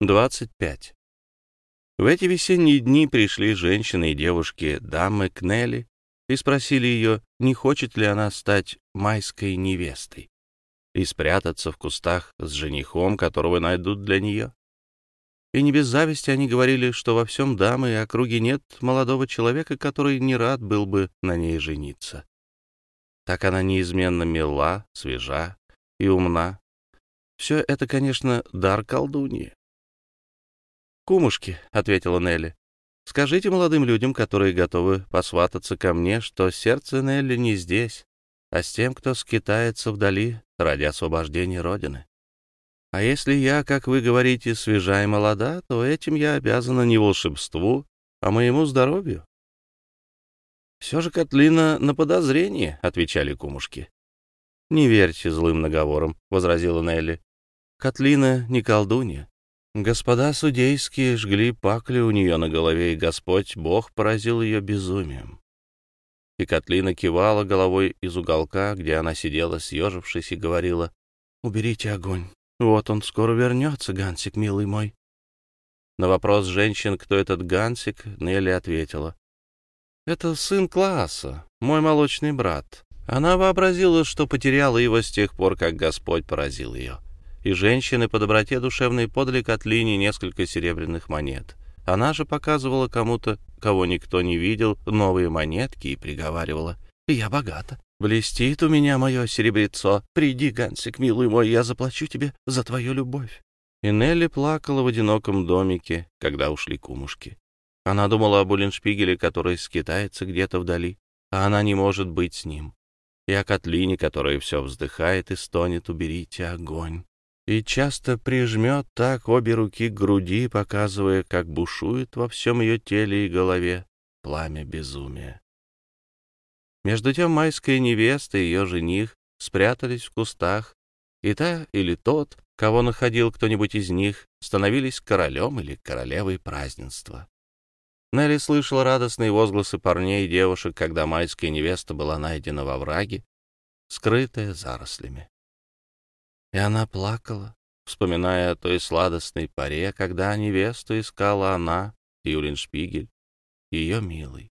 25. В эти весенние дни пришли женщины и девушки дамы к Нелли и спросили ее, не хочет ли она стать майской невестой и спрятаться в кустах с женихом, которого найдут для нее. И не без зависти они говорили, что во всем дамы и округе нет молодого человека, который не рад был бы на ней жениться. Так она неизменно мила, свежа и умна. Все это, конечно, дар колдуньи. «Кумушки», — ответила Нелли, — «скажите молодым людям, которые готовы посвататься ко мне, что сердце Нелли не здесь, а с тем, кто скитается вдали ради освобождения Родины. А если я, как вы говорите, свежа и молода, то этим я обязана не волшебству, а моему здоровью». «Все же Котлина на подозрение», — отвечали кумушки. «Не верьте злым наговорам», — возразила Нелли. «Котлина не колдунья. Господа судейские жгли пакли у нее на голове, и Господь Бог поразил ее безумием. И Котлина кивала головой из уголка, где она сидела, съежившись, и говорила, «Уберите огонь. Вот он скоро вернется, Гансик, милый мой». На вопрос женщин, кто этот Гансик, Нелли ответила, «Это сын Класса, мой молочный брат». Она вообразила, что потеряла его с тех пор, как Господь поразил ее и женщины по доброте душевной подали Котлине несколько серебряных монет. Она же показывала кому-то, кого никто не видел, новые монетки и приговаривала «Я богата». «Блестит у меня мое серебрецо. Приди, Гансик, милый мой, я заплачу тебе за твою любовь». И Нелли плакала в одиноком домике, когда ушли кумушки. Она думала об Уллиншпигеле, который скитается где-то вдали, а она не может быть с ним. И о Котлине, которая все вздыхает и стонет «Уберите огонь» и часто прижмет так обе руки к груди, показывая, как бушует во всем ее теле и голове пламя безумия. Между тем майская невеста и ее жених спрятались в кустах, и та или тот, кого находил кто-нибудь из них, становились королем или королевой празднества. Нелли слышала радостные возгласы парней и девушек, когда майская невеста была найдена во враге, скрытая зарослями. И она плакала, вспоминая о той сладостной паре, когда невесту искала она, Юлин Шпигель, ее милый.